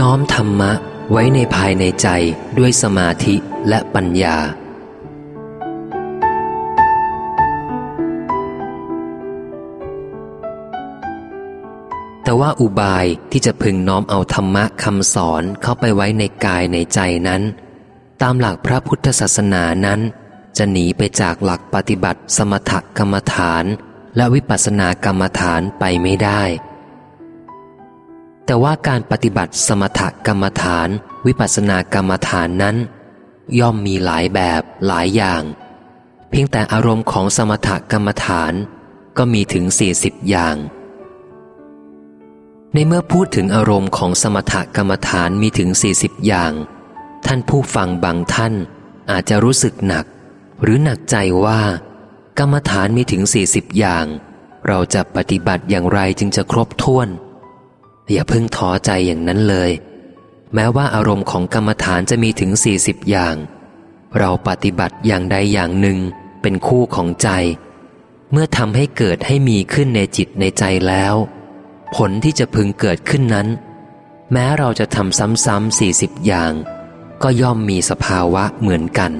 น้อมธรรมะไว้ในภายในใจด้วยสมาธิและปัญญา แต่ว่าอุบายที่จะพึงน้อมเอาธรรมะคำสอนเข้าไปไว้ในกายในใจนั้น ตามหลักพระพุทธศาสนานั้น จะหนีไปจากหลักปฏิบัติสมถกรรมฐาน และวิปัสสนากรรมฐานไปไม่ได้ แต่ว่าการปฏิบัติสมถกรรมฐาน วิปัสสนากรรมฐานนั้น ย่อมมีหลายแบบหลายอย่าง เพียงแต่อารมณ์ของสมถกรรมฐานก็มีถึง 40 อย่าง ในเมื่อพูดถึงอารมณ์ของสมถกรรมฐานมีถึง 40 อย่าง ท่านผู้ฟังบางท่านอาจจะรู้สึกหนัก หรือหนักใจว่า กรรมฐานมีถึง40อย่าง เราจะปฏิบัติอย่างไรจึงจะครบถ้วน อย่าเพิ่งท้อใจอย่างนั้นเลย แม้ว่าอารมณ์ของกรรมฐานจะมีถึง40อย่าง เราปฏิบัติอย่างใดอย่างหนึ่งเป็นคู่ของใจ เมื่อทำให้เกิดให้มีขึ้นในจิตในใจแล้ว ผลที่จะพึงเกิดขึ้นนั้น แม้เราจะทำซ้ำๆ40อย่าง ก็ย่อมมีสภาวะเหมือนกัน